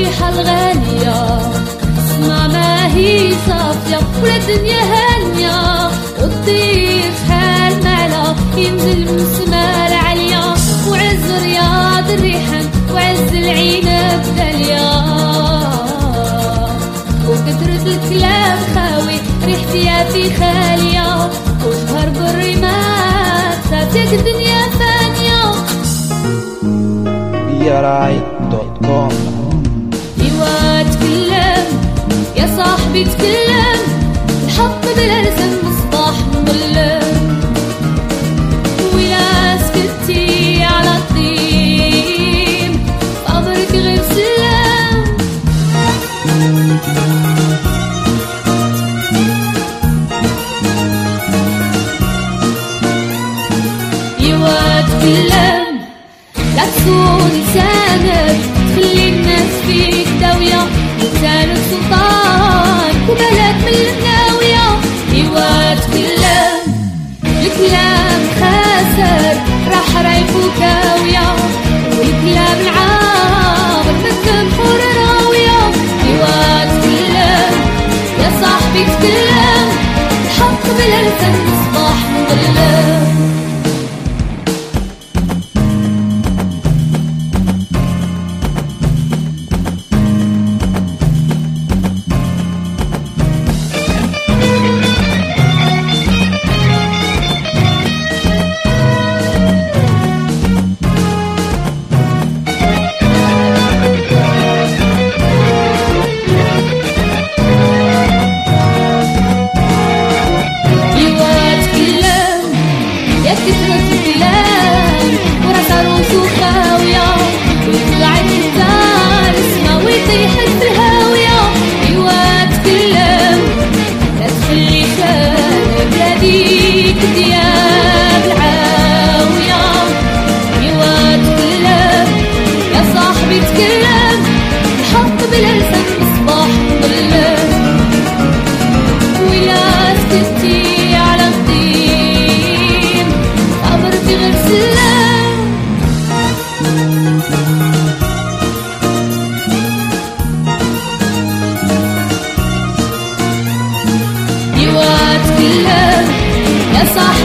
الريحة الغالية. اسمع ما هي صافية ولا الدنيا هانية والطير شحال معلا ينزل من السما العالية وعز رياض الريحان وعز العنب داليا وكثرة الكلام خاوي ريحتي في خالية وشهر بالرماد صافيك الدنيا BRI.com ايوا تكلم يا صاحبي تكلم الحق بلا مصباح مظلم ولا سكتي على الطيب امرك غير سلام ايوا تكلم لا تكون لسانك تخلي الناس فيك داوية لسانك سلطان وبالك من الناوية ايوا تكلم الكلام يا كثرة الكلام وراس عروس وخاوية ويطلع الإنسان اسمه ويطيح الهاوية ايوا تكلم لا تخلي شانك هذيك دياب العاوية ايوا تكلم يا صاحبي تكلم الحق بلا لسان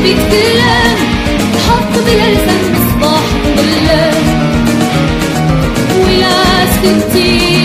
بيت كلام حط بلسان مصباح بالله ويا ستي